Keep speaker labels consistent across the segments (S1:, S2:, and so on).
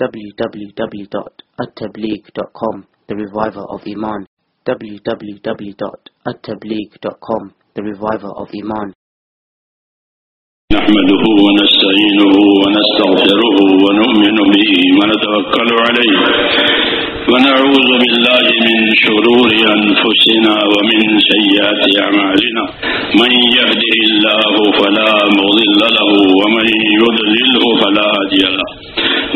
S1: www.attableek.com The Reviver of Iman. www.attableek.com The Reviver of Iman.
S2: نحمده ونستعينه ونستغفره ونؤمن به ونتوكل عليه. ونعوذ بالله من شرور أنفسنا ومن سيئات أعمالنا. من يهده الله فلا مضل له ومن يضلله فلا هدي له.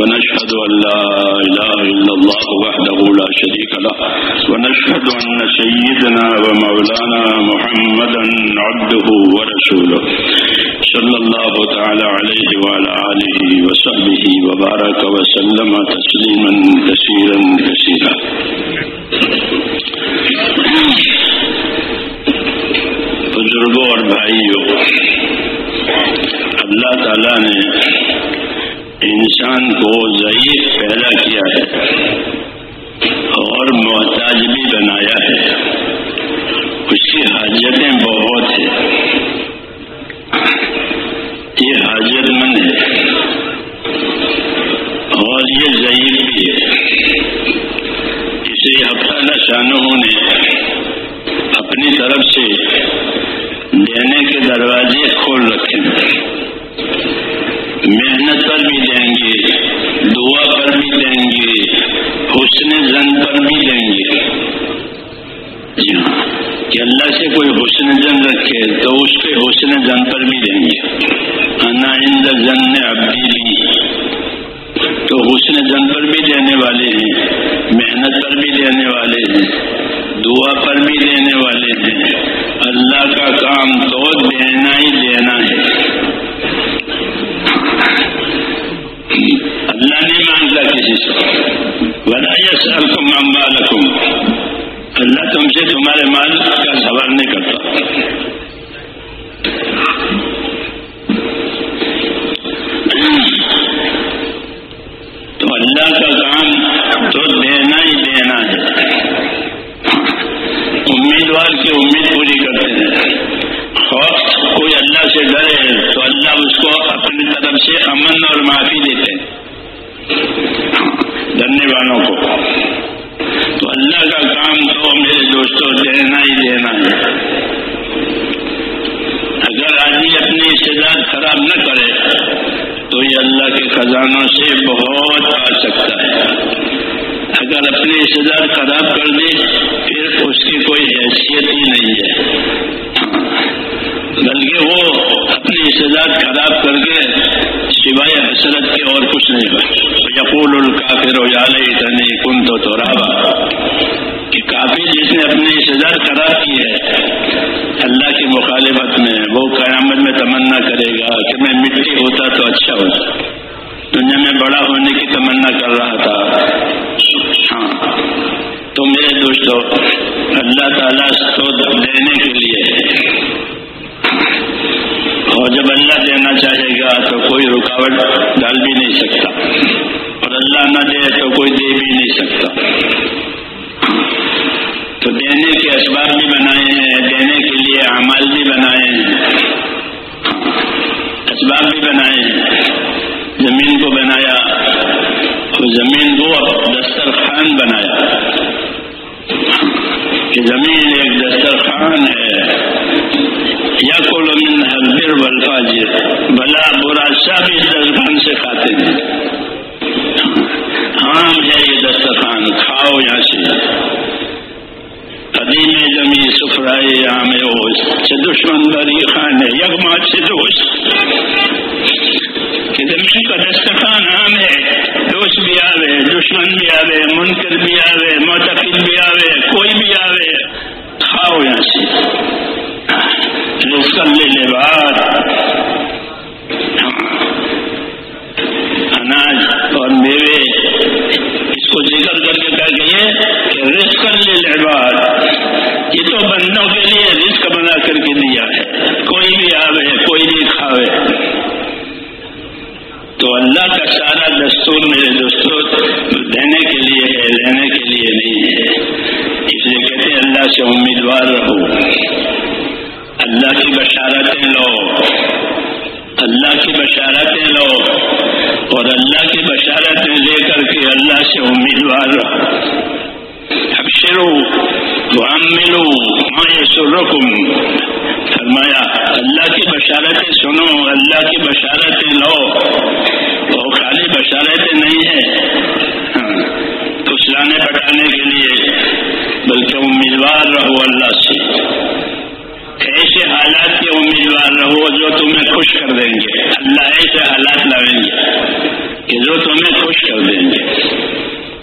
S2: ونشهد أن لا إله إلا الله وحده لا شريك له، ونشهد أن سيدنا ومولانا محمدا عبده ورسوله صلى الله تعالى عليه وعلى آله وصحبه وبارك وسلم تسليما كثيرا كثيرا. بزرگوں اور بھائیوں، اللہ تعالی نے انسان کو ضعیف پیدا کیا ہے اور محتاج بھی بنایا ہے۔ اس کی حاجتیں بہت ہیں۔ یہ حاجت مند ہے۔ اور یہ ضعیف بھی ہے۔ اسے ہفتہ شانوں نے اپنی طرف سے دینے کے دروازے کھول رکھے ہیں محنت پر بھی دیں گے، دعا پر بھی دیں گے، حسن زن پر بھی دیں گے۔ جی ہاں کہ اللہ سے کوئی حسن زن رکھے تو اس کے حسن زن پر بھی دیں گے۔ انا اند زن ابدیلی تو حسن زن پر بھی دینے والے ہیں، محنت پر بھی دینے والے ہیں، دعا پر بھی دینے والے ہیں۔ اللہ کا کام تو دینا ہی تمہارے مال کہ زمین ایک دسترخوان ہے۔ یا کو لمن حضر والفاجر۔ بلا برا سب اس دسترخوان سے کھاتے ہیں۔ عام ہے یہ دسترخوان، کھاؤ یہاں سے۔ قدیم زمین سفرائے عام اوش سے دشمن بری خان ہے، یک سے دوست کہ زمین کا دسترخوان عام ہے دوست بھی آوے، دشمن بھی آوے، منکر بھی آوے، معتقد بھی آوے، کوئی بھی آوے کھاؤ یہاں سے رزق لے لے بات اناج اور میوے اس کو ذکر کر کے کہہ گئی کہ رزق لے لے بات یہ تو بندوں کے لیے رزق بنا کر کے دیا ہے کوئی بھی آوے کوئی بھی کھاوے تو اللہ کا سارا دستور میرے دوستوں دینے کے لیے اللہ سے امیدوار رہو۔ اللہ کی بشارتیں لو۔ اللہ کی بشارتیں لو۔ اور اللہ کی بشارتیں لے کر کے اللہ سے امیدوار رہو۔ ابشرو ہم ملو ماں فرمایا، اللہ کی بشارتیں سنو، اللہ کی بشارتیں لو۔ وہ خالی بشارتیں نہیں ہیں۔ ہاں، کچھ لانے پٹانے کے لیے۔ بلکہ امیدوار رہو اللہ سے۔ ایسے حالات کے امیدوار رہو جو تمہیں خوش کر دیں گے۔ اللہ ایسے حالات لائیں گے کہ جو تمہیں خوش کر دیں گے۔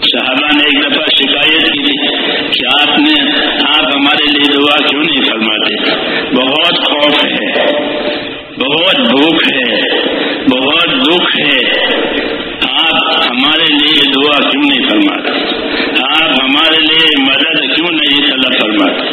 S2: صحابہ نے ایک دفعہ شکایت کی کہ آپ نے آپ ہمارے لیے دعا کیوں نہیں فرماتے؟ بہت خوف ہے۔ بہت بھوک ہے۔ بہت دکھ ہے۔ آپ ہمارے لیے دعا کیوں نہیں فرماتے؟ آپ ہمارے لیے much.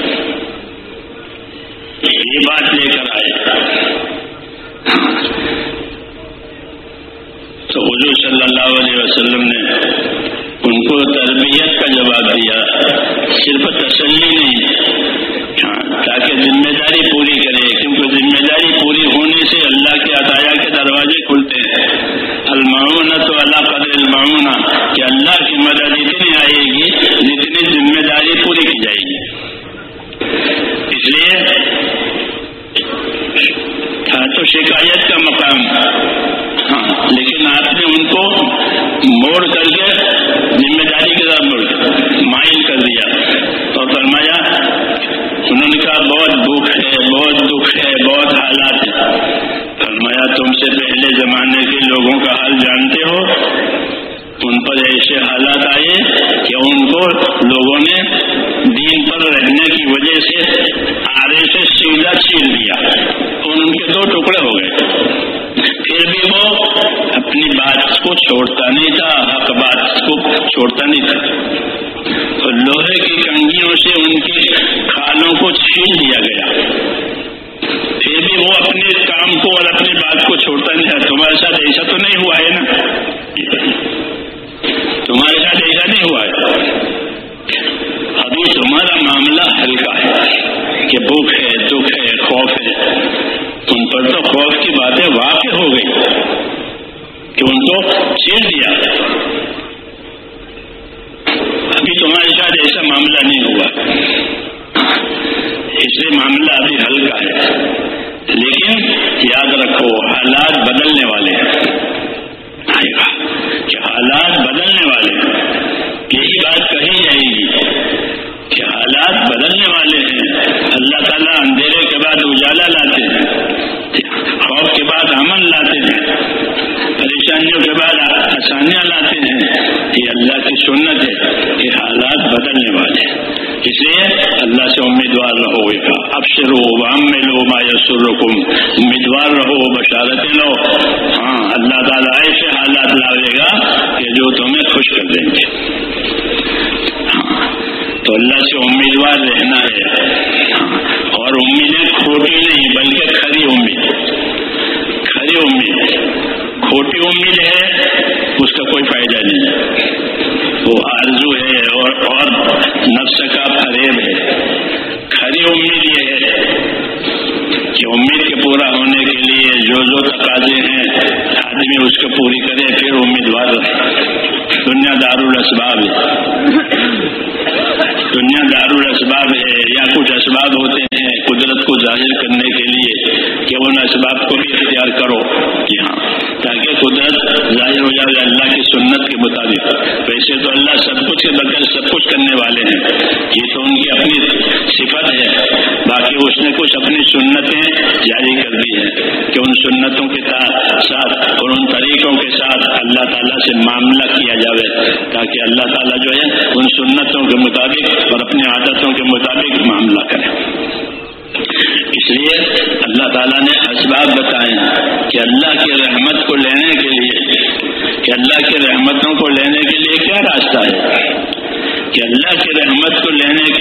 S2: رحمت کو لینے کے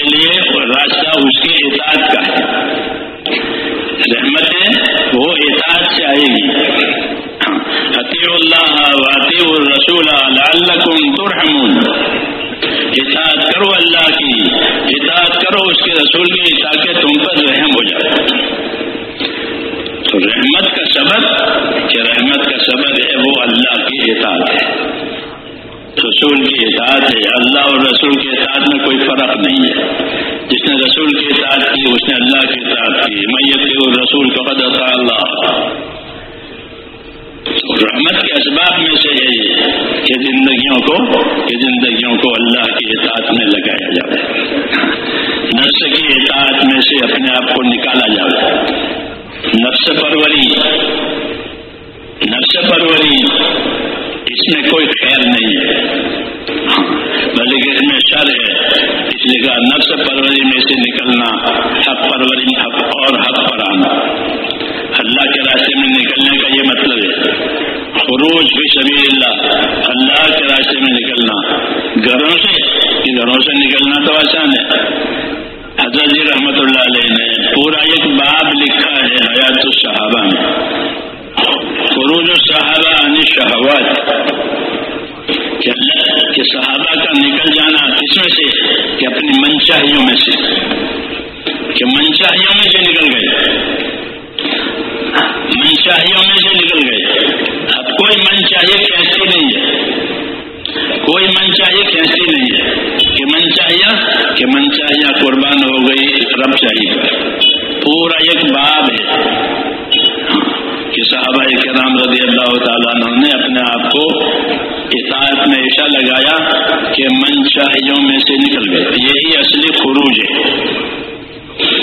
S2: شاہیوں میں سے نکل گئے۔ یہی اصلی خروج ہے۔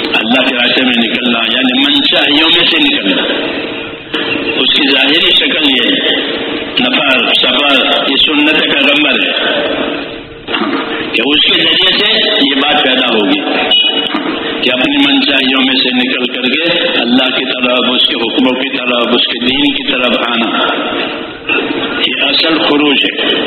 S2: اللہ کے راستے میں نکلنا یعنی منشاہیوں میں سے نکلنا۔ اس کی ظاہری شکل یہ ہے۔ نفر سفر یہ سنت کا نمبر ہے۔ کہ اس کے ذریعے سے یہ بات پیدا ہوگی۔ کہ اپنی منشاہیوں میں سے نکل کر کے اللہ کی طرف، اس کے حکموں کی طرف، اس کے دین کی طرف آنا۔ یہ اصل خروج ہے۔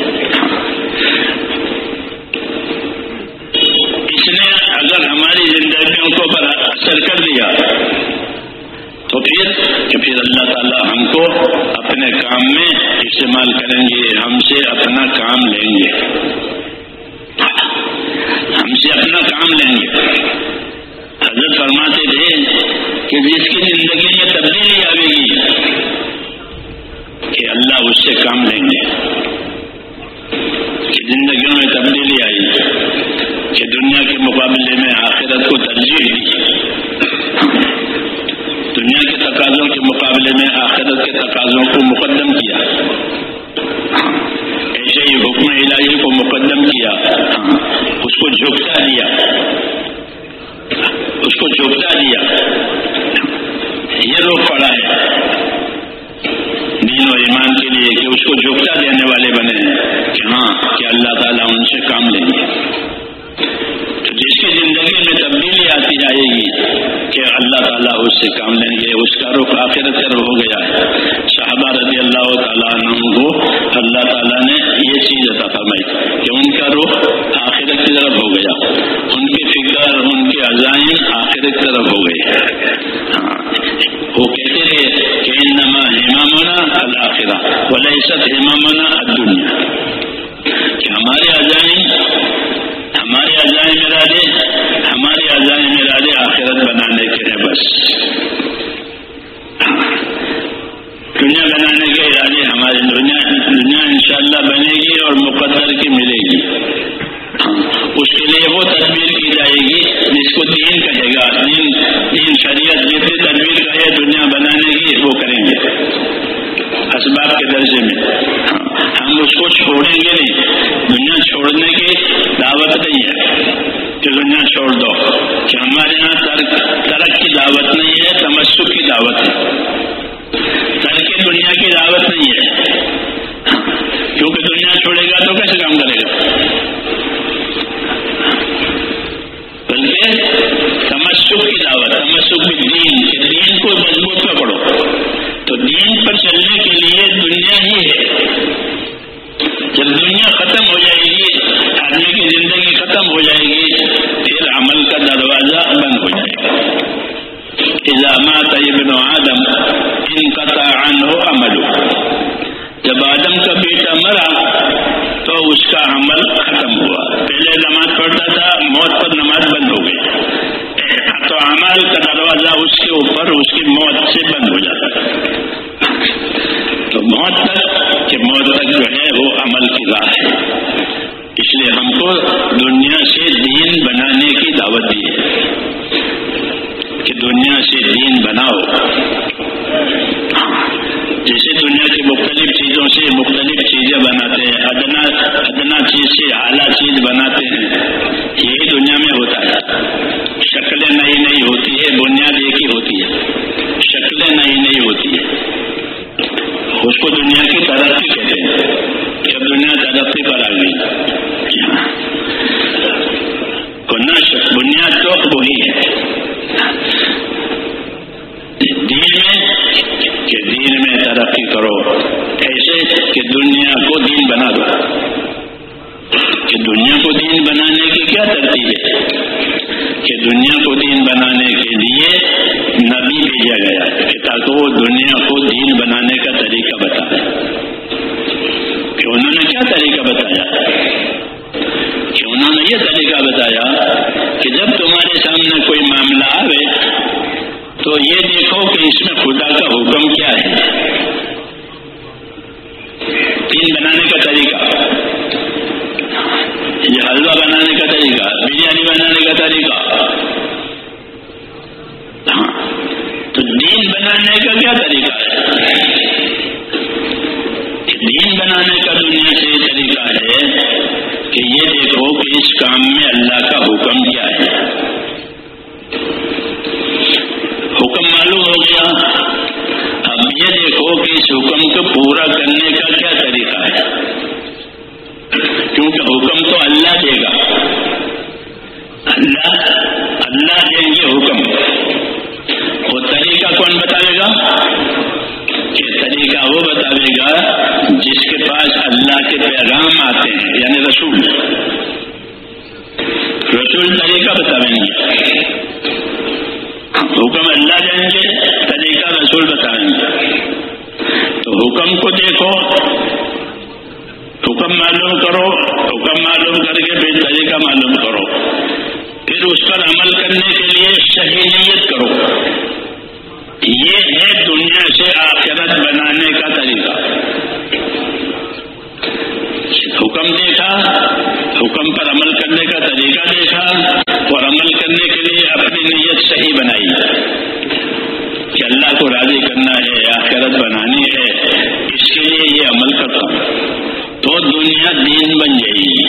S2: حضرت امام حکم معلوم کرو حکم معلوم کر کے پھر طریقہ معلوم کرو۔ پھر اس پر عمل کرنے کے لیے صحیح نیت کرو۔ یہ ہے دنیا سے آخرت بنانے کا طریقہ۔ حکم دیکھا، حکم پر عمل کرنے کا طریقہ دیکھا اور عمل کرنے کے لیے اپنی نیت صحیح بنائی۔ کہ اللہ کو راضی کرنا ہے، آخرت بنانی ہے، اس کے لیے یہ عمل کرتا ہوں۔ تو دنیا دین بن جائے گی۔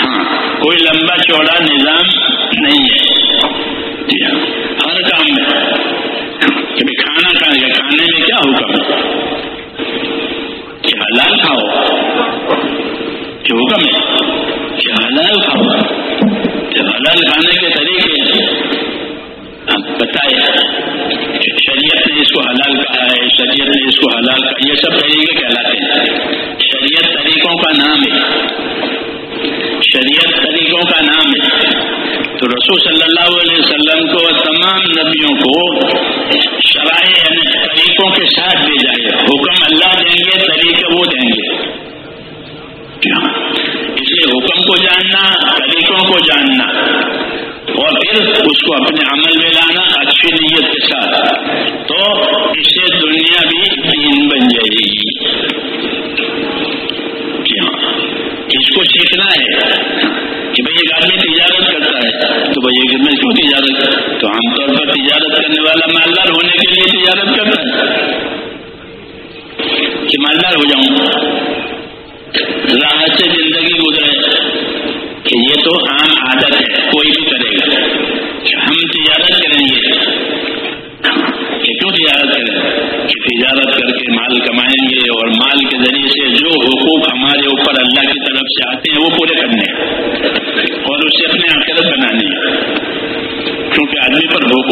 S2: ہاں کوئی لمبا چوڑا نظام نہیں ہے۔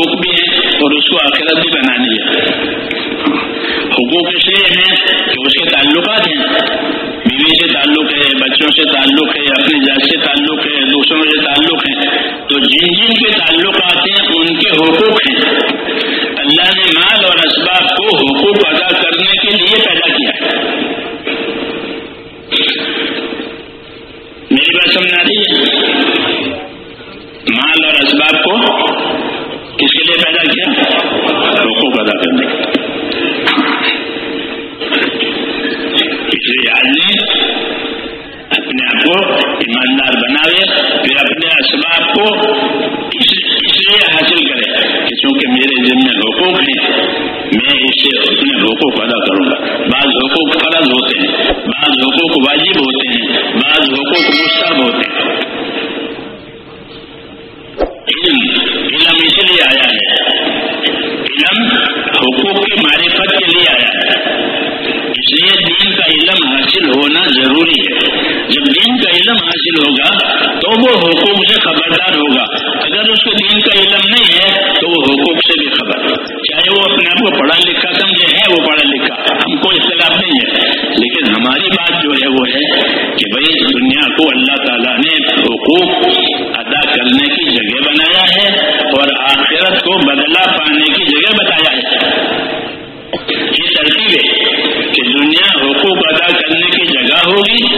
S2: حقوق بھی ہیں اور اس کو آخرت بھی بنا دیا حقوق اس لیے ہیں کہ اس کے تعلقات ہیں۔ بیوی سے تعلق ہے، بچوں سے تعلق ہے، اپنی ذات سے تعلق ہے، دوسروں سے تعلق ہے۔ تو جن جن کے تعلقات ہیں، ان کے حقوق ہیں۔ اللہ نے مال اور اسباب کو حقوق ادا کرنے کے لیے پیدا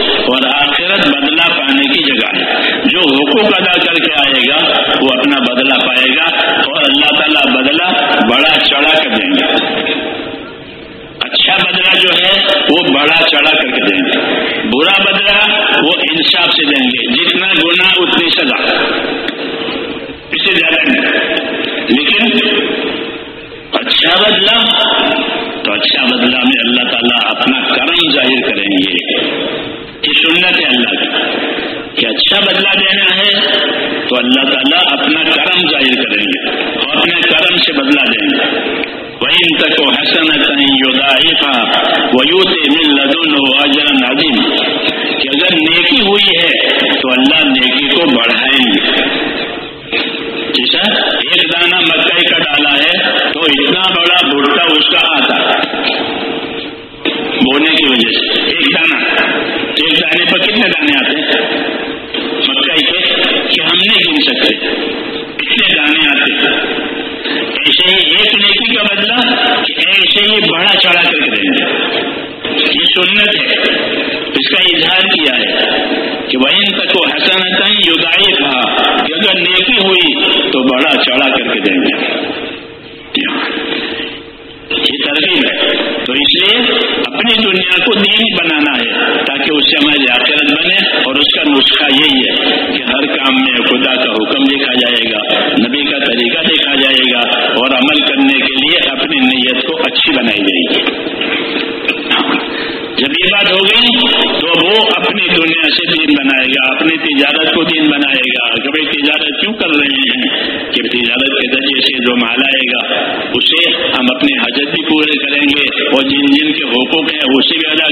S2: اور آخرت بدلہ پانے کی جگہ ہے۔ جو حقوق ادا کر پورے کریں گے اور جن جن کے حقوق ہیں اسی بھی ادا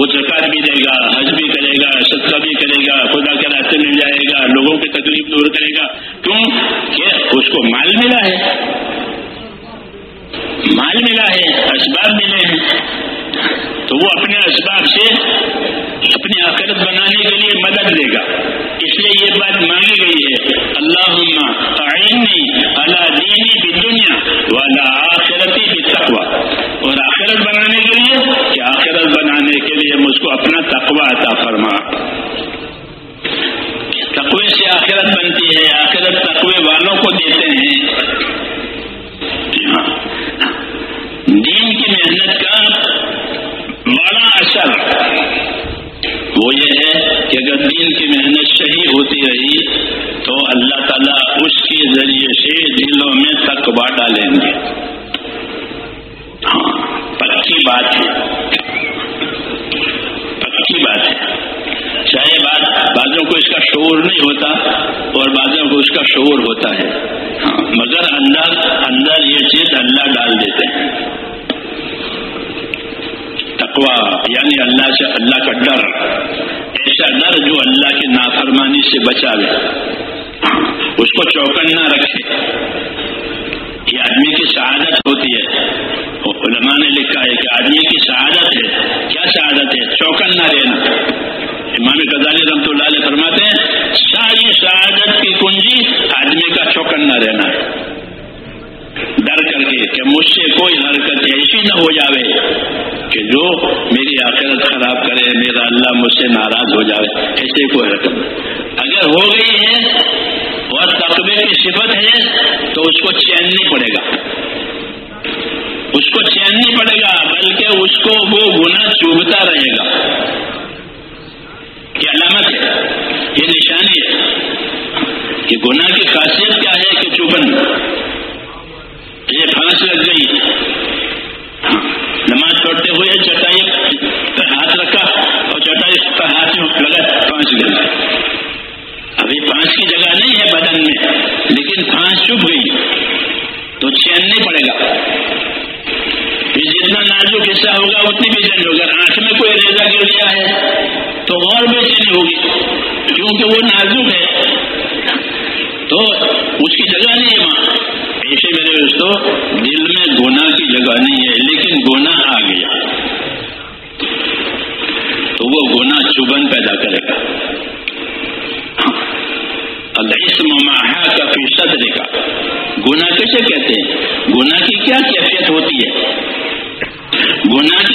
S2: وہ زکات بھی دے گا، حج بھی کرے گا صدقہ بھی کرے گا، خدا کے راستے میں جائے گا، لوگوں کی تکلیف دور کرے گا۔ کیوں؟ کہ اس کو مال ملا ہے۔ مال ملا ہے، اسباب ملے ہیں۔ تو وہ اپنے اسباب سے اپنی آخرت بنانے کے لیے مدد دے گا۔ اس لیے یہ بات مانگی گئی ہے۔ اللہ تعینی اللہ دینی بھی دنیا والا آخرتی بھی تقوا اور آخرت بنانے کے لیے مجھ کو اپنا تقوا عطا فرما۔ تقوی سے آخرت بنتی ہے، آخرت تقوی والوں کو دیتے ہیں۔ جی ہاں۔ دین کی محنت کا بڑا اثر۔ وہ یہ ہے کہ اگر دین کی محنت صحیح ہوتی رہی، تو اللہ تعالیٰ اس کے ذریعے سے دلوں میں تقوا ڈالیں گے۔ ہاں پکی بات ہے بات ہے۔ چاہے بات بعضوں کو اس کا شعور نہیں ہوتا اور بعضوں کو اس کا شعور ہوتا ہے۔ ہاں مگر اندر اندر یہ چیز اللہ ڈال دیتے ہیں۔ تقوا یعنی اللہ سے اللہ کا ڈر۔ ایسا ڈر جو اللہ کی نافرمانی سے بچا لے ہاں، اس کو چوکن نہ رکھے۔ یہ آدمی کی شہادت ہوتی ہے۔ علماء نے لکھا ہے نہ رہنا امام غزالی رحمۃ اللہ علیہ فرماتے ہیں، ساری شہادت کی کنجی آدمی کا چوکن نہ رہنا ڈر کر کے کہ مجھ سے کوئی حرکت ایسی نہ ہو جاوے کہ جو میری آخرت خراب کرے، میرا اللہ مجھ سے ناراض ہو جائے ایسے کوئی حرکت اگر ہو گئی ہے اور تقبے کی صفت ہے تو اس کو چین نہیں پڑے گا۔ اس کو چین نہیں پڑے گا۔ بلکہ اس کو وہ گنا چوبتا رہے گا۔ یہ علامت ہے، یہ نشانی ہے کہ گناہ کی خاصیت کیا ہے کہ چوبن۔ یہ پھانس لگ گئی۔ نماز پڑھتے ہوئے چٹائی پر ہاتھ رکھا اور چٹائی پر ہاتھ میں لگا پانچ گئی۔ ابھی پانچ کی جگہ نہیں ہے بدن میں، لیکن پانچ چپ گئی۔ تو چین نہیں پڑے گا۔ جتنا نازک حصہ ہوگا، اتنی بھی چین ہوگا۔ آنکھ میں کوئی ریزا گر گیا ہے، تو اور بے چینی ہوگی۔ کیونکہ وہ نازک ہے۔ تو اس کی جگہ نہیں ہے وہاں۔ ایسے میرے دوستوں دل میں گونا کی جگہ نہیں ہے، لیکن گونا آ گیا۔ تو وہ گونا چبن پیدا کرے گا۔ ہاں۔ ماہا کا فیصد دے گا گنا کیسے کہتے ہیں؟ گنا کی کیا کیفیت ہوتی ہے؟ گنا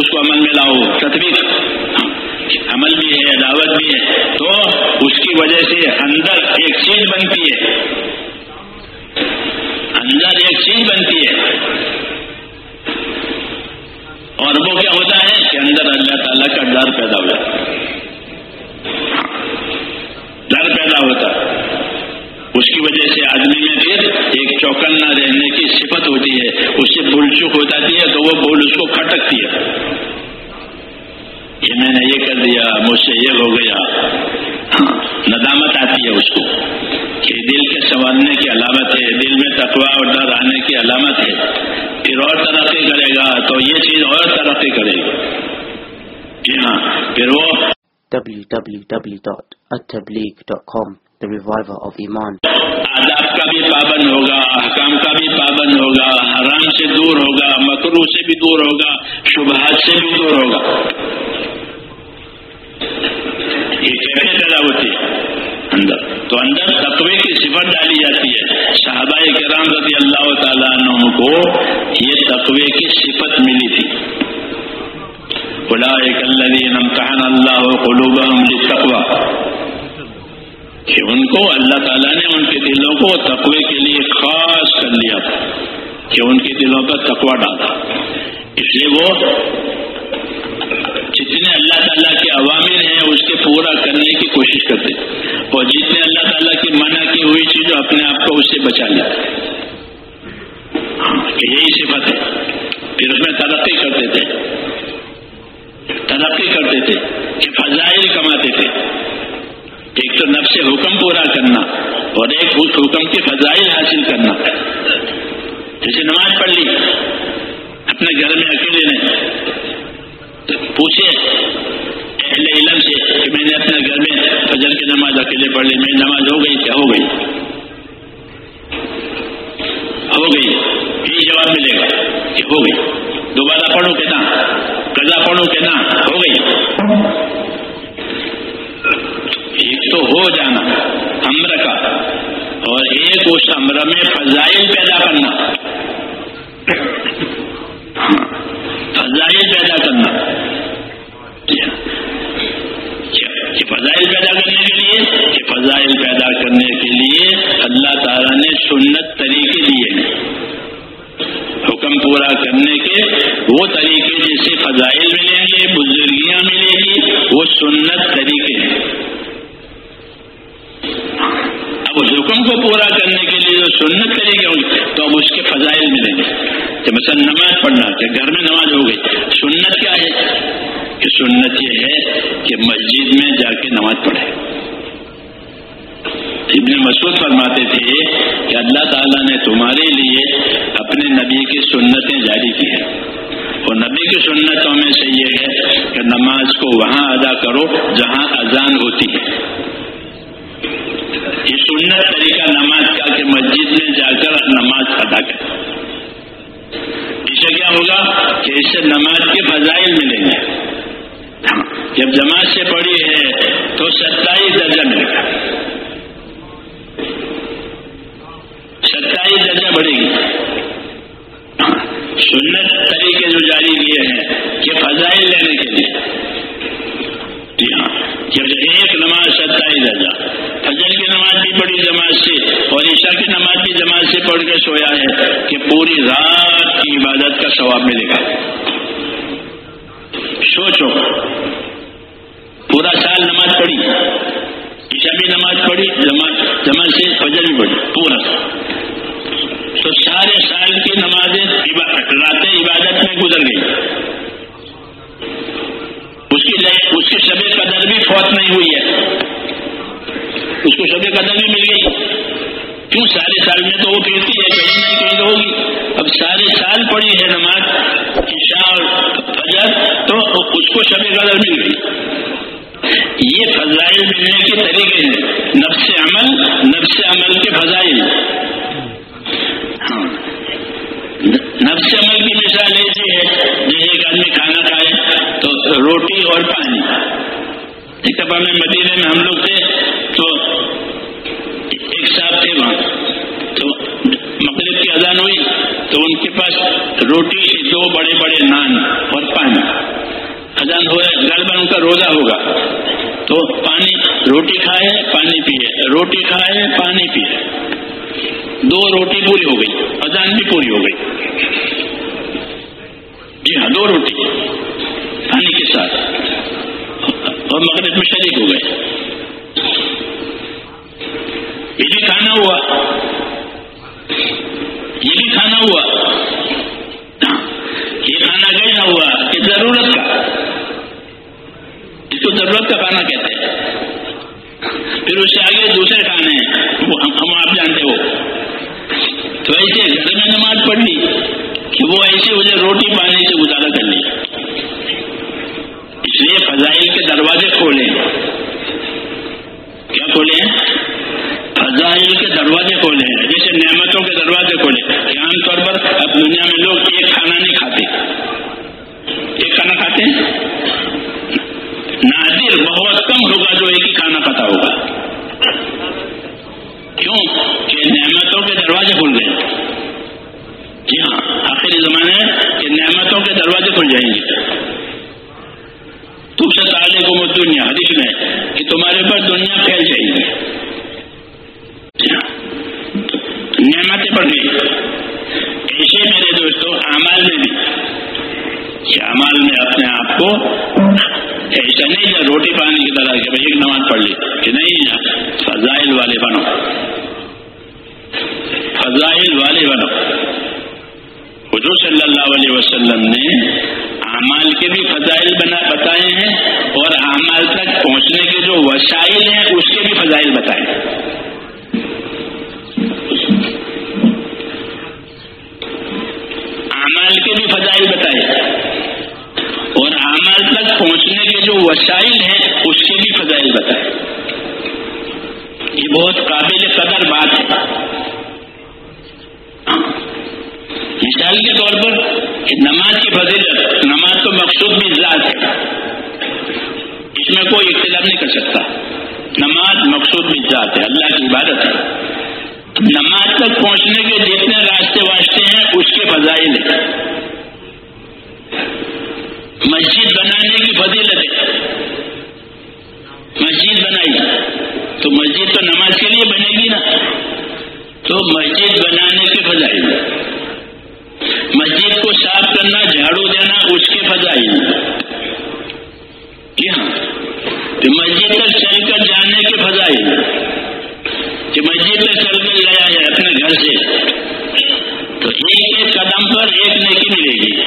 S2: اس کو عمل میں لاؤ، تطبیق۔ ہاں، عمل بھی ہے، دعوت بھی ہے۔ تو اس کی وجہ سے اندر ایک چیز بنتی ہے۔ اندر ایک چیز بنتی ہے۔ اور وہ کیا ہوتا ہے کہ اندر اللہ تعالیٰ کا ڈر پیدا ہو جاتا ڈر پیدا ہوتا اس کی وجہ سے آدمی میں پھر ایک چوکن نہ رہنے کی صفت ہوتی ہے، اس سے بھول چک ہے۔ تو وہ بھول اس کو کھٹکتی ہے یہ میں نے یہ کر دیا مجھ سے یہ ہو گیا۔ ندامت آتی ہے اس کو کہ دل کے سنوارنے کی علامت ہے دل میں تقوا اور ڈر آنے کی علامت ہے۔ پھر اور ترقی کرے گا تو یہ چیز اور ترقی کرے گی جی ہاں پھر وہ
S1: www.attableek.com The Reviver of Iman
S2: پابند ہوگا، احکام کا بھی پابند ہوگا، حرام سے دور ہوگا مکرو سے بھی دور ہوگا، شبہات سے بھی دور ہوگا۔ یہ کیسے پیدا ہوتی ہے؟ اندر۔ تو اندر تقوی کی صفت ڈالی جاتی ہے۔ صحابہ کرام رضی اللہ تعالیٰ عنہ کو یہ تقوی کی صفت ملی تھی۔ اللہ قلوبهم للتقوى کہ ان کو اللہ تعالیٰ نے ان کے دلوں کو تقوی کے لیے خاص کر لیا تھا، کہ ان کے دلوں کا تقوا ڈالا۔ اس لیے وہ جتنے اللہ تعالیٰ کے عوامل ہیں، اس کے پورا کرنے کی کوشش کرتے اور جتنے اللہ تعالیٰ کی منع کی ہوئی چیزوں اپنے آپ کو اس سے بچا لیتے یہی صفت ہے۔ پھر اس میں ترقی کرتے تھے۔ ترقی کرتے تھے، کہ فضائل کماتے تھے۔ ایک تو نفس حکم پورا کرنا اور ایک اس حکم کے فضائل حاصل کرنا۔ نماز ستائیس درجہ فجر کی نماز بھی پڑھی جماعت سے اور عشاء کی نماز بھی جماعت سے پڑھ کے سویا ہے کہ پوری رات کی عبادت کا ثواب ملے گا۔ سوچو، پورا سال نماز پڑھی، عشاء بھی نماز پڑھی، جماعت جماعت سے فجر بھی پڑھی، پورا۔ تو سارے سال کی نمازیں راتیں عبادت میں گزر گئی۔ کو شب قدر بھی مل گئی۔ کیوں سارے سال میں تو وہ پھرتی ہے کہیں نہیں کہیں تو ہوگی۔ اب سارے سال پڑی ہے نماز، عشاء اور فجر، تو اس کو شب قدر مل گئی۔ یہ فضائل ملنے کے طریقے ہیں۔ نفس عمل نفس عمل کے فضائل۔ ہاں۔ نفس عمل کی مثال ایسی ہے، جیسے ایک آدمی کھانا کھائے تو روٹی اور پانی۔ ایک دفعہ میں مدینے میں ہم لوگ روٹی پوری ہو گئی اذان بھی پوری ہو گئی۔ روٹی تو مسجد بنانے کے فضائل مسجد کو صاف کرنا، جھاڑو دینا، اس کے فضائل کیا؟ کہ مسجد تک چل کر جانے کے فضائل کہ مسجد تک چل کر گیا ہے اپنے گھر سے۔ تو ایک ایک قدم پر ایک نیکی ملے گی۔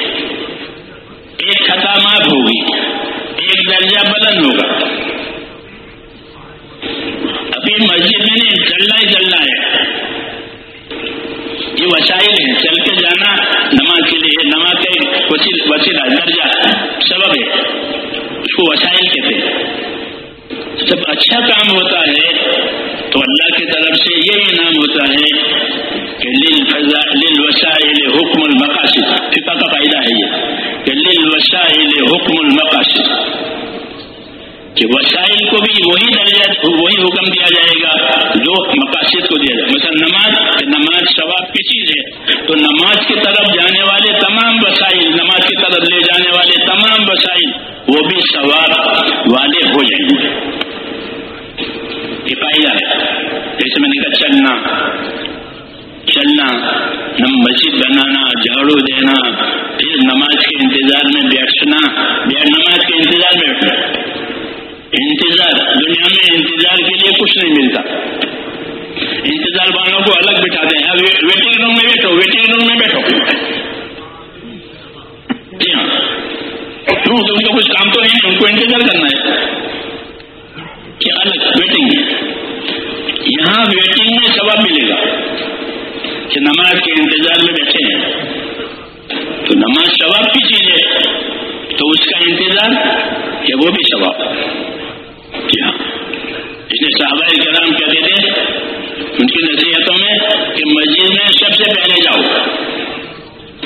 S2: نصیحتوں میں کہ مسجد میں سب سے پہلے جاؤ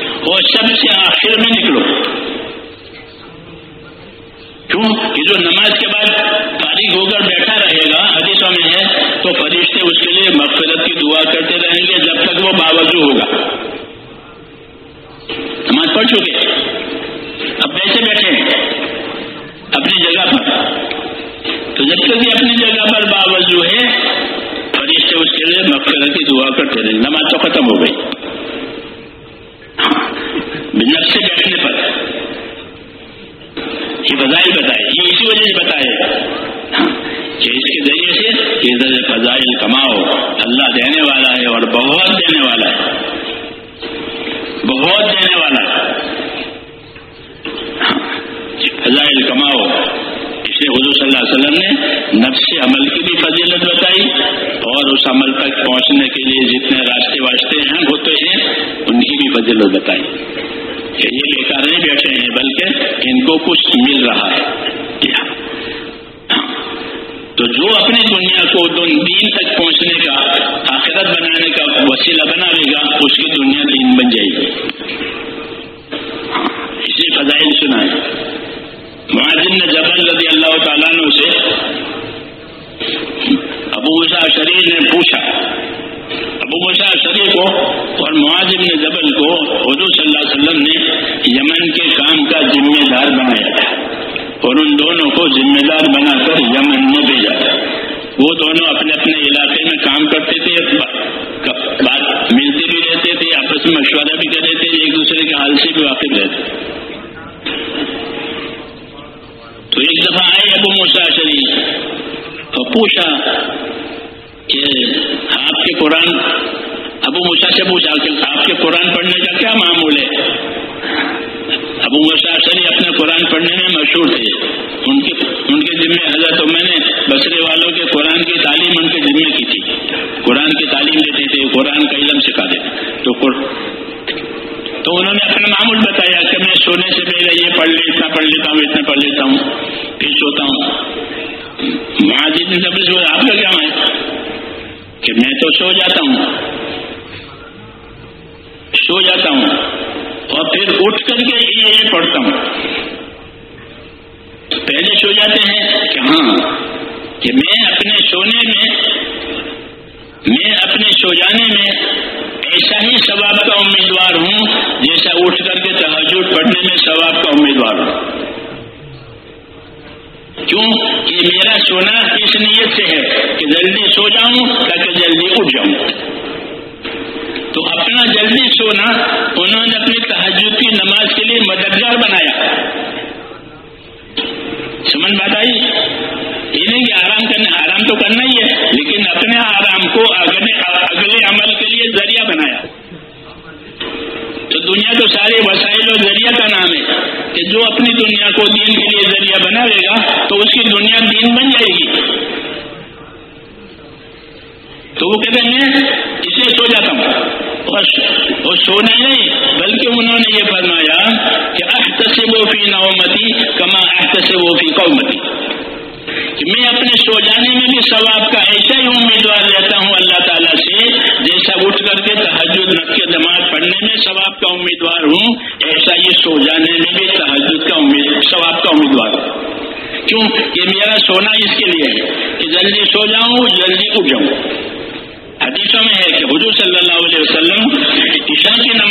S2: اور سب سے آخر میں نکلو۔ کیوں؟ کہ جو نماز کے بعد تاریخ ہو کر بیٹھا رہے گا، حدیثوں میں ہے، تو فرشتے اس کے لیے مغفرت کی دعا کرتے رہیں گے جب تک وہ باوجود ہوگا۔ نماز پڑھ چکے لگا دعا کرتے رہے نماز تو ختم ہو گئی۔ واقف رہتے تو ایک دفعہ آئے ابو موسا شریف اور پوچھا کہ آپ کے قرآن، ابو موسا سے پوچھا کہ آپ کے قرآن پڑھنے کا کیا معمول ہے؟ ابو موسا شریف اپنے قرآن پڑھنے میں مشہور تھے۔ ان کے ان کے ذمے حضرت میں نے بسرے والوں کے قرآن کی تعلیم ان کے ذمے کی تھی۔ قرآن کی تعلیم دیتے تھے، قرآن کا علم سکھا دیتے۔ تو تو انہوں نے اپنا معمول بتایا کہ میں سونے سے پہلے یہ پڑھ لے اتنا پڑھ لیتا ہوں، اتنا پڑھ لیتا ہوں، پھر سوتا ہوں۔ وہاں جتنے سب سے آپ کا کیا ہے کہ میں تو سو جاتا ہوں۔ سو جاتا ہوں۔ اور پھر اٹھ کر کے یہ پڑھتا ہوں۔ پہلے سو جاتے ہیں کہ ہاں کہ میں اپنے سونے میں میں اپنے سو جانے میں ایسا ہی ثواب کا امیدوار ہوں، جیسا اٹھ کر کے تحجد پڑھنے میں ثواب کا امیدوار ہوں۔ کیوں؟ کہ میرا سونا اس نیت سے ہے کہ جلدی سو جاؤں تاکہ جلدی اٹھ جاؤں۔ تو اپنا جلدی سونا، انہوں نے اپنی تحجد کی نماز کے لیے مددگار بنایا۔ سمجھ بات آئی؟ یہ نہیں کہ آرام کرنا آرام تو کرنا ہی ہے، لیکن اپنے آرام کو اگلے اگلے عمل کے لیے ذریعہ بنایا۔ تو دنیا تو سارے وسائل اور ذریعہ کا نام ہے کہ جو اپنی دنیا کو دین کے لیے ذریعہ بناوے گا، تو اس کی دنیا دین بن جائے گی۔ تو وہ کہتے ہیں اس لیے سو جاتا ہوں۔ اور سونا نہیں بلکہ انہوں نے یہ فرمایا کہ احت وہ فی نومتی کما احت وہ فی قومتی۔ میں اپنے سو جانے میں بھی ثواب کا ایسا ہی امیدوار رہتا ہوں اللہ تعالیٰ سے، جیسا اٹھ کر کے تحجد رکھ کے جماعت پڑھنے میں ثواب کا امیدوار ہوں، ایسا ہی سو جانے میں بھی تحجد کا ثواب کا امیدوار ہوں۔ کیوں؟ کہ میرا سونا اس کے لیے ہے کہ جلدی سو جاؤں، جلدی اٹھ جاؤں۔ حدیثوں میں ہے کہ حضور صلی اللہ علیہ وسلم عشاء کی نماز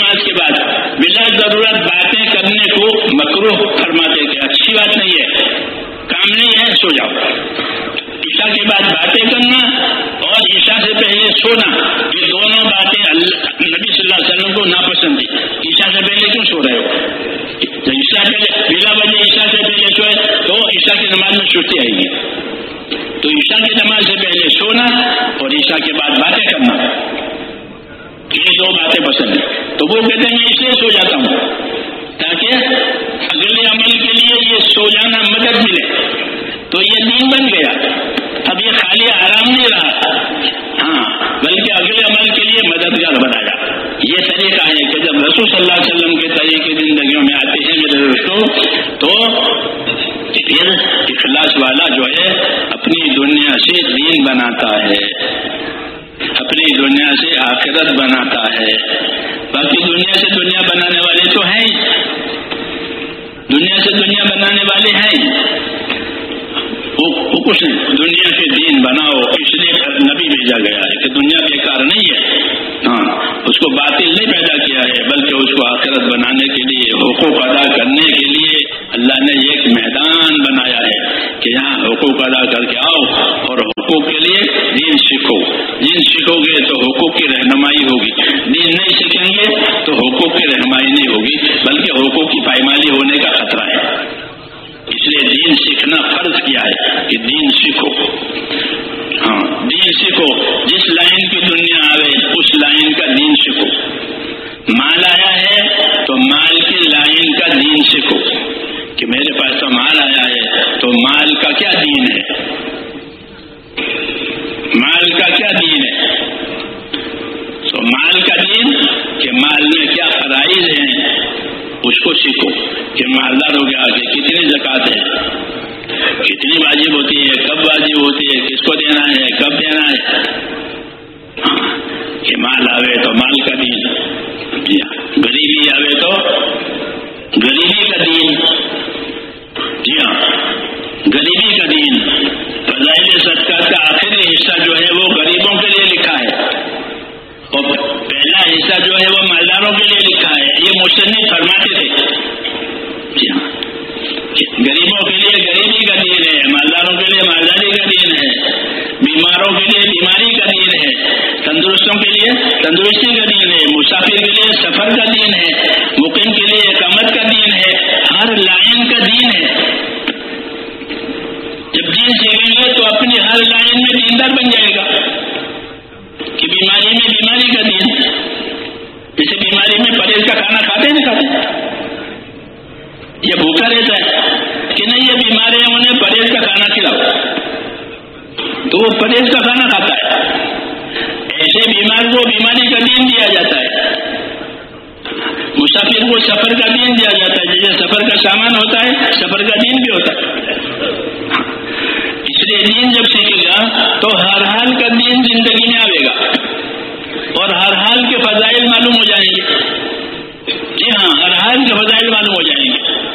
S2: ہاں کے فضائل معلوم ہو جائیں گے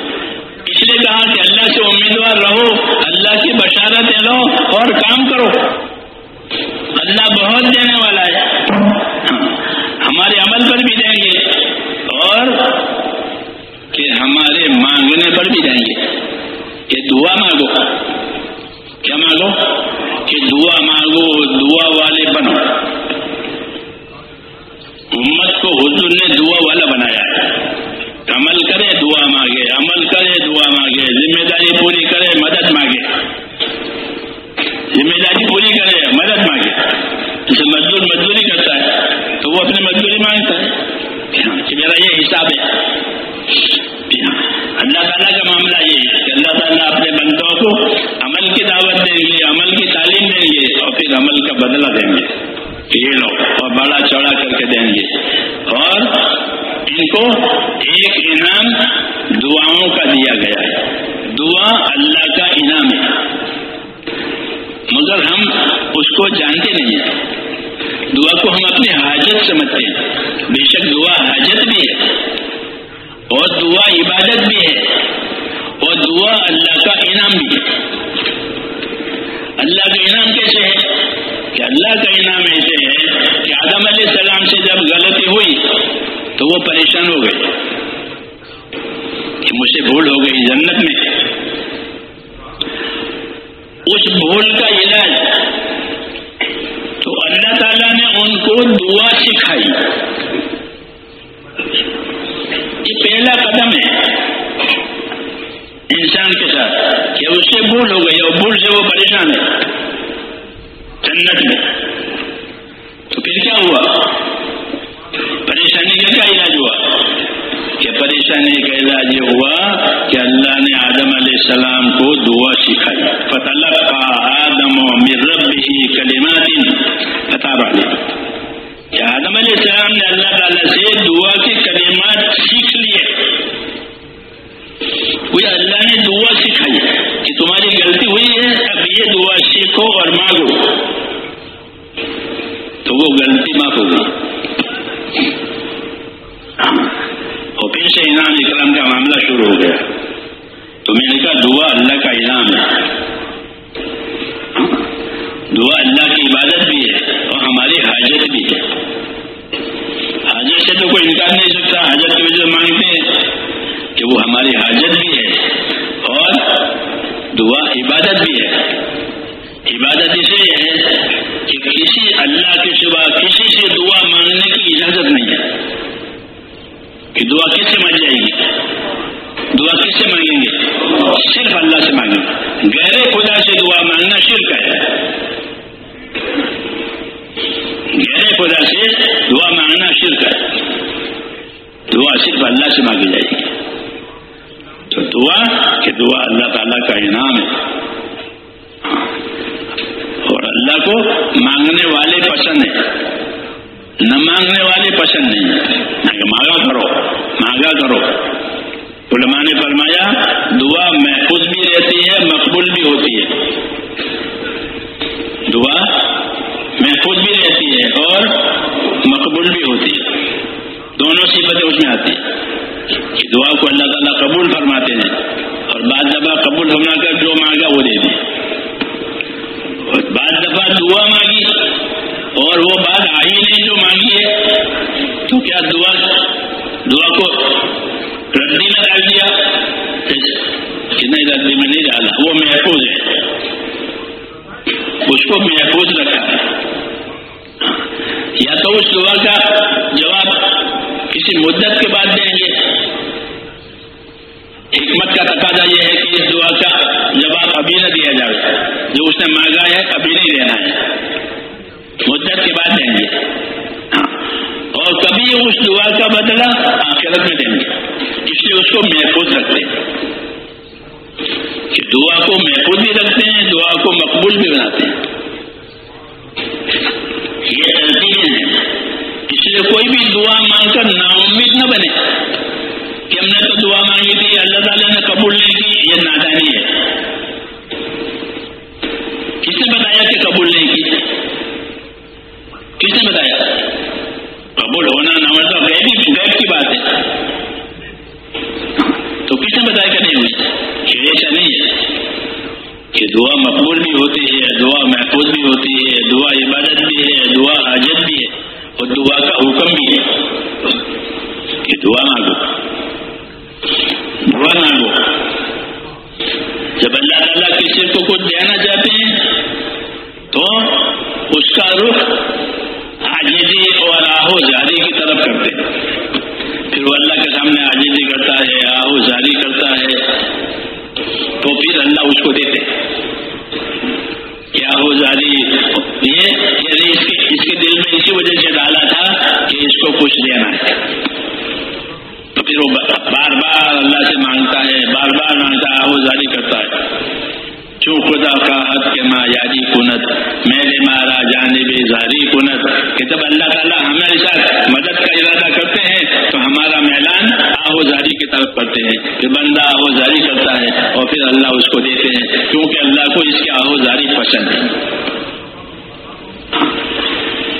S2: اس لیے کہا کہ اللہ سے امیدوار رہو، اللہ کی بشارت لو اور کام کرو۔ اللہ بہت دینے والا ہے۔ ہمارے عمل پر بھی دیں گے اور کہ ہمارے مانگنے پر بھی دیں گے۔ کہ دعا مانگو۔ کیا مانگو؟ کہ دعا مانگو، دعا والے بنو۔ امت کو حضور نے دعا عمل کرے، دعا مانگے، عمل کرے، دعا مانگے ذمہ داری پوری کرے، مدد مانگے۔ ذمہ داری پوری کرے، مدد مانگے۔ جیسے مزدور مزدوری کرتا ہے، تو وہ اپنی مزدوری مانگتا ہے۔ کہ ہاں، میرا یہ حساب ہے۔ ہاں، اللہ تعالیٰ کا معاملہ یہ ہے کہ اللہ تعالیٰ اپنے بندوں کو عمل کی دعوت دیں گے، عمل کی تعلیم دیں گے اور پھر عمل کا بدلہ دیں گے۔ یہ لو اور بڑا چوڑا کر کے دیں گے۔ اور ان کو ایک انعام دعاؤں کا دیا گیا ہے۔ دعا اللہ کا انعام ہے۔ مگر ہم اس کو جانتے نہیں ہیں۔ دعا کو ہم اپنی حاجت سمجھتے ہیں۔ بے شک دعا حاجت بھی ہے اور دعا عبادت بھی ہے۔ پھر کیا ہوا پریشانی کا کیا علاج ہوا کہ پریشانی کا علاج یہ ہوا کہ اللہ نے آدم علیہ السلام کو دعا سکھائی فتح کا آدم و مرب ہی کلیمات پتا کہ آدم علیہ السلام نے اللہ تعالیٰ سے دعا کے کلمات سیکھ لیے کوئی اللہ نے دعا سکھائی کہ تمہاری غلطی ہوئی ہے اب یہ دعا سیکھو اور مانگو وہ غلطی معاف ہو گئی۔ ہاں۔ اور پھر سے انعام اکرام کا معاملہ شروع ہو گیا۔ کیا دعا دعا کو ردی میں ڈال دیا۔ کہ نہیں ردی میں نہیں ڈالا۔ وہ محفوظ ہے۔ اس کو محفوظ رکھا۔ یا تو اس دعا کا جواب کسی کسی مدت کے بعد دیں گے۔ حکمت کا تقاضا یہ ہے کہ اس دعا کا جواب ابھی نہ دیا جائے۔ جو اس نے مانگا ہے، ابھی نہیں دینا۔ ہے اور اس دعا کا بدلہ آخرت میں دیں گے۔ اس لیے اس کو محفوظ رکھتے ہیں۔ کہ دعا کو محفوظ بھی رکھتے ہیں، دعا کو مقبول بھی بناتے ہیں۔ یہ ترتیبیں ہیں اس لیے کوئی بھی دعا مانگ کر نا امید نہ بنے۔ کہ ہم نے تو دعا مانگی تھی، اللہ تعالیٰ نے قبول پھر وہ بار بار اللہ سے مانگتا ہے، بار بار مانگتا ہے وہ جاری کرتا ہے۔ چوں خدا کا حد کے ماں یادی کنت، میرے مارا جانے بے زاری کنت۔ کہ جب اللہ تعالیٰ ہمارے ساتھ مدد کا ارادہ کرتے ہیں، تو ہمارا میلان آہو زاری کی طرف کرتے ہیں۔ کہ بندہ آہو زاری کرتا ہے اور پھر اللہ اس کو دیتے ہیں، کیونکہ اللہ کو اس کی آہو زاری پسند ہے۔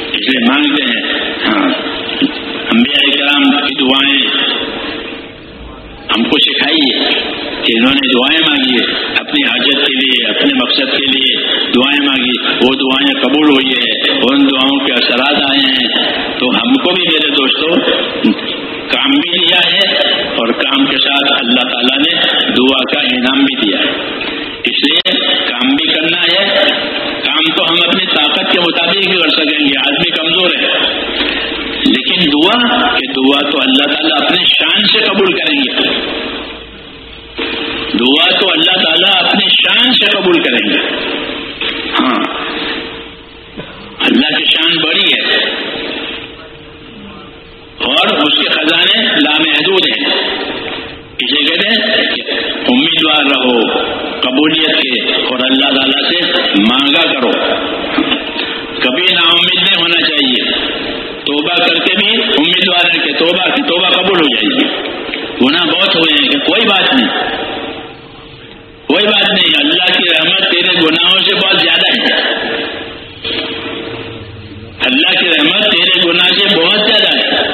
S2: اس لیے مانگتے ہیں۔ ہاں۔ انبیاء کرام کی دعائیں ہم کو سکھائیے کہ انہوں نے دعائیں مانگی، اپنی حاجت کے لیے، اپنے مقصد کے لیے دعائیں مانگی، وہ دعائیں قبول ہوئی ہے ان دعاؤں کے اثرات آئے ہیں۔ تو ہم کو بھی میرے دوستوں کام بھی دیا ہے اور کام کے ساتھ اللہ تعالیٰ نے دعا کا انعام بھی دیا ہے۔ اس لیے کام بھی کرنا ہے۔ کام تو ہم اپنی طاقت کے مطابق ہی کر سکیں گے آدمی کمزور ہے۔ لیکن دعا کہ دعا تو اللہ تعالیٰ اپنے شان سے قبول کریں گے۔ دعا تو اللہ تعالیٰ اپنی شان سے قبول کریں گے۔ ہاں۔ اللہ کی شان بڑی ہے۔ اور اس کے خزانے لامحدود ہیں۔ اسے کہتے ہیں امیدوار رہو، قبولیت کے اور اللہ تعالیٰ سے مانگا کرو۔ توبہ کر کے بھی امیدوار ہے کہ توبہ کی توبہ قبول ہو جائے گی۔ گناہ بہت ہوئے ہیں کہ کوئی بات نہیں۔ کوئی بات نہیں۔ اللہ کی رحمت تیرے گناہوں سے بہت زیادہ ہے۔ اللہ کی رحمت تیرے گناہ سے بہت زیادہ ہے۔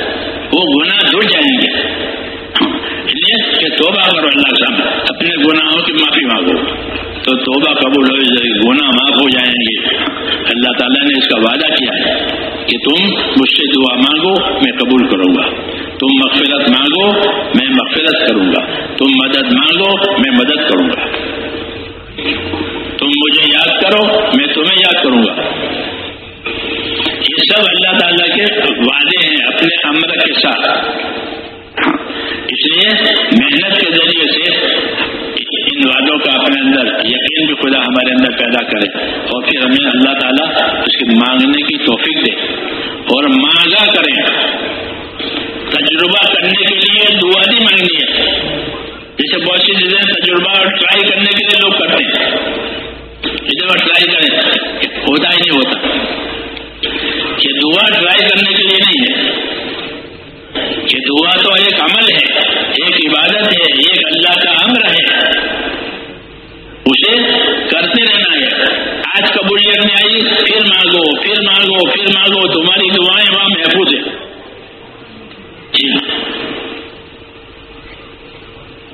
S2: وہ گناہ دھل جائیں گے۔ اس لیے کہ توبہ کرو اللہ سامنے اپنے گناہوں کی معافی مانگو۔ تو توبہ قبول ہو جائے گناہ معاف ہو جائیں گے۔ اللہ تعالیٰ نے اس کا وعدہ کیا ہے۔ کہ تم مجھ سے دعا مانگو، میں قبول کروں گا۔ تم مغفرت مانگو، میں مغفرت کروں گا۔ تم مدد مانگو، میں مدد کروں گا۔ تم مجھے یاد کرو، میں تمہیں یاد کروں گا۔ یہ سب اللہ تعالیٰ کے وعدے ہیں، اپنے امر کے ساتھ۔ اس لیے محنت کے ذریعے سے ان وعدوں کا اپنے اندر یقین بھی خدا ہمارے اندر پیدا کرے اور پھر ہمیں اللہ تعالیٰ اس کے مانگنے کی توفیق دے اور مانگا کریں۔ تجربہ کرنے کے لیے دعا نہیں مانگنی ہے۔ جیسے بہت سی چیزیں تجربہ اور ٹرائی کرنے کے لیے لوگ کرتے ہیں۔ جب ٹرائی کریں ہوتا ہی نہیں ہوتا۔ کہ دعا ٹرائی کرنے کے لیے نہیں ہے۔ کہ دعا تو ایک عمل ہے، ایک عبادت ہے ایک اللہ کا امر ہے اسے کرتے رہنا ہے آج قبولیت میں آئی، پھر مانگو پھر مانگو پھر مانگو، تمہاری دعائیں وہاں محفوظ ہیں۔ جی ہاں۔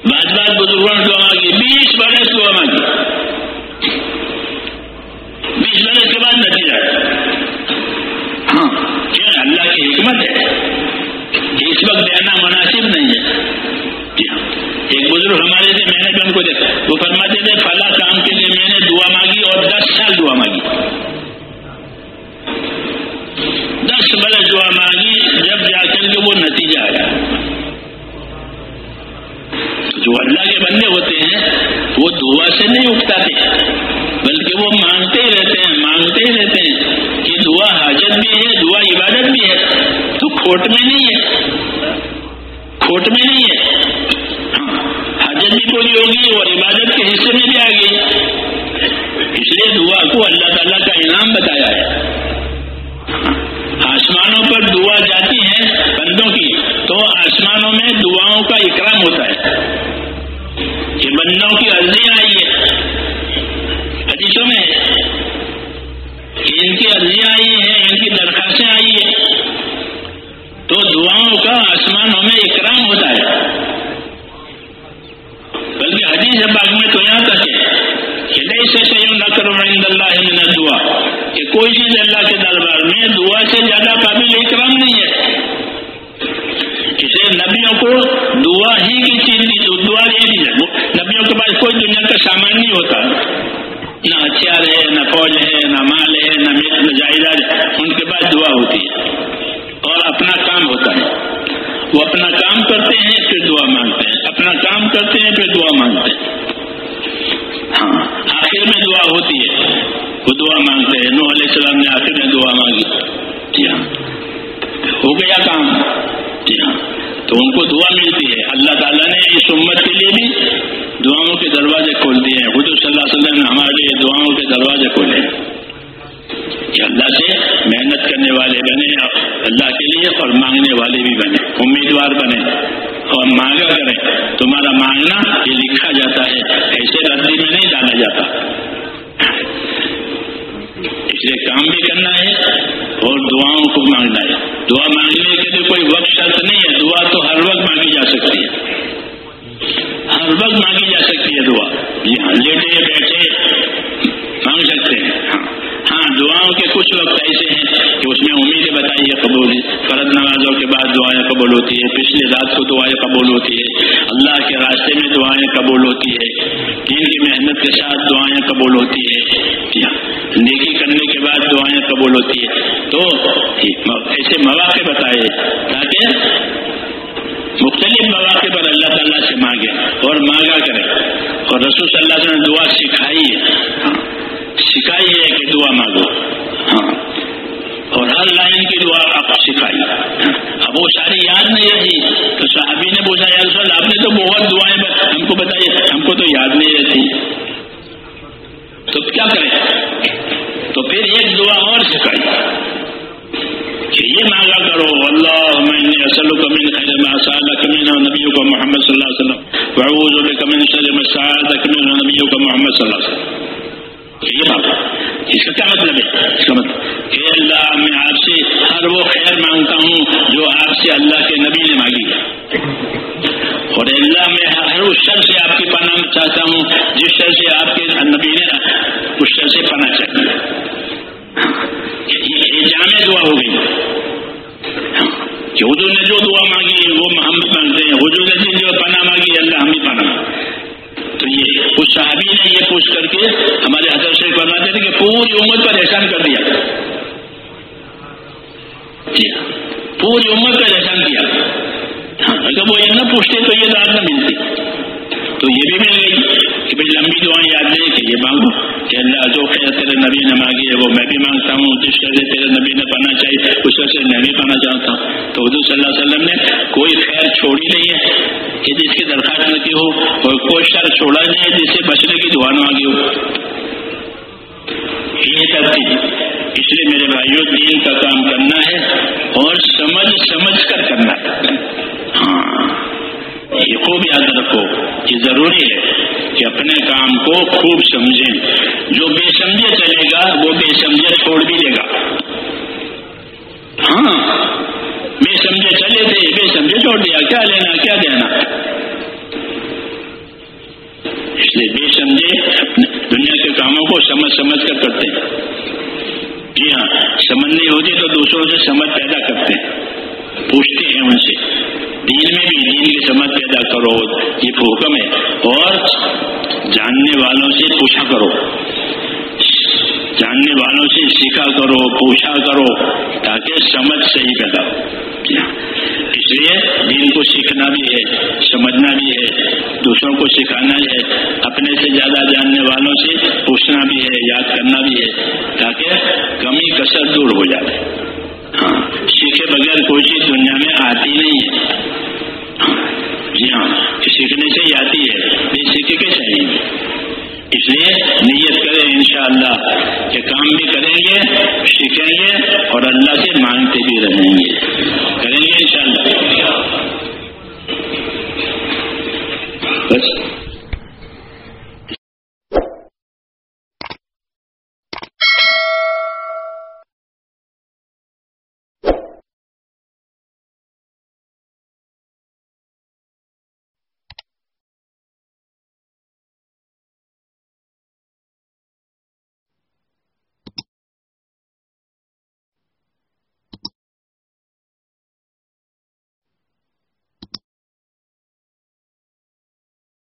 S2: بعض بات بزرگوں نے دعا مانگی بیس برس دعا مانگی بیس برس کے بعد نتیجہ۔ ہاں کیا اللہ کی حکمت ہے؟ اس وقت دینا مناسب نہیں ہے۔ جی ہاں۔ ایک بزرگ ہمارے سے میں نے ان کو دیکھا وہ فرماتے تھے فلاں دعا مانگی دس برس دعا مانگی جب جا کر کے وہ نتیجہ آیا۔ جو اللہ کے بندے ہوتے ہیں، وہ دعا سے نہیں اکتاتے بلکہ وہ مانگتے ہی رہتے ہیں، مانگتے ہی رہتے ہیں کہ دعا حاجت بھی ہے، دعا عبادت بھی ہے۔ تو کھوٹ میں نہیں ہے۔ کھوٹ میں نہیں ہے۔ ہاں، حاجت بھی پوری ہوگی اور عبادت کے حصے میں دعا کو اللہ تعالیٰ کا انعام بتایا ہے۔ آسمانوں پر دعا جاتی ہے بندوں کی، تو آسمانوں میں دعاؤں کا اکرام ہوتا ہے۔ یہ بندوں کی عرضیاں آئی ہے حدیثوں میں ان کی عرضیاں آئی ہیں، ان کی درخواستیں آئی ہیں۔ تو دعاؤں کا آسمانوں میں اکرام ہوتا ہے بلکہ حدیث باغ میں تو یہاں تک ہے کہ نہیں سے سیوں نہ کرو عند اللہ من دعا کہ کوئی چیز اللہ کے دربار میں دعا سے زیادہ قابل اکرام نہیں ہے۔ اسے نبیوں کو دعا ہی کی چیز دی دعا یہ نہیں ہے۔ نبیوں کے پاس کوئی دنیا کا سامان نہیں ہوتا۔ نہ ہتھیار ہے، نہ فوج ہے، نہ مال ہے نہ جائیداد ہے۔ ان کے پاس دعا ہوتی ہے۔ اور اپنا کام ہوتا ہے۔ وہ اپنا کام کرتے ہیں، پھر دعا مانگتے ہیں۔ اپنا کام کرتے ہیں، پھر دعا مانگتے ہیں۔ ہاں آخر میں دعا ہوتی ہے۔ وہ دعا مانگتے ہیں نو علیہ السلام نے آخر میں دعا مانگی۔ جی ہاں۔ ہو گیا کام۔ جی ہاں۔ تو ان کو دعا ملتی ہے۔ اللہ تعالیٰ نے اس امت کے لیے بھی دعاؤں کے دروازے کھول دیے ہیں۔ حضور صلی اللہ علیہ وسلم نے ہمارے لیے دعاؤں کے دروازے کھولے ہیں۔ کہ اللہ سے محنت کرنے والے بنے اللہ کے لیے اور مانگنے والے بھی بنے۔ امیدوار بنے۔ اور مانگا کریں، تمہارا مانگنا یہ لکھا جاتا ہے۔ ایسے ردی میں نہیں ڈالا جاتا۔ لیے کام بھی کرنا ہے اور دعاؤں کو مانگنا ہے۔ دعا مانگنے کے لیے کوئی وقت شرط نہیں ہے۔ دعا تو ہر وقت مانگی جا سکتی ہے۔ ہر وقت مانگی جا سکتی ہے دعا۔ یہاں لیٹے بیٹھے مانگ سکتے ہیں۔ ہاں۔ ہاں دعاؤں کے کچھ وقت ایسے ہیں کہ اس میں امیدیں بتائی ہے قبول۔ فرد نمازوں کے بعد دعائیں قبول ہوتی ہے۔ پچھلی رات کو دعائیں قبول ہوتی ہے۔ اللہ کے راستے میں دعائیں قبول ہوتی ہے۔ دین کی محنت کے ساتھ دعائیں قبول ہوتی ہے۔ نیکی کرنے قبول ہوتی ہے تو ایسے مواقع بتائے تاکہ مختلف مواقع پر اللہ تعالیٰ سے مانگے اور مانگا کرے۔ اور رسول صلی اللہ علیہ وسلم نے دعا سکھائی ہے۔ ہاں، سکھائی ہے کہ دعا مانگو۔ بھائیوں دین کا کام کرنا ہے اور سمجھ سمجھ کر کرنا ہے۔ ہاں یہ خوب یاد رکھو یہ ضروری ہے کہ اپنے کام کو خوب سمجھیں۔ جو بے سمجھے چلے گا، وہ بے سمجھے چھوڑ بھی دے گا۔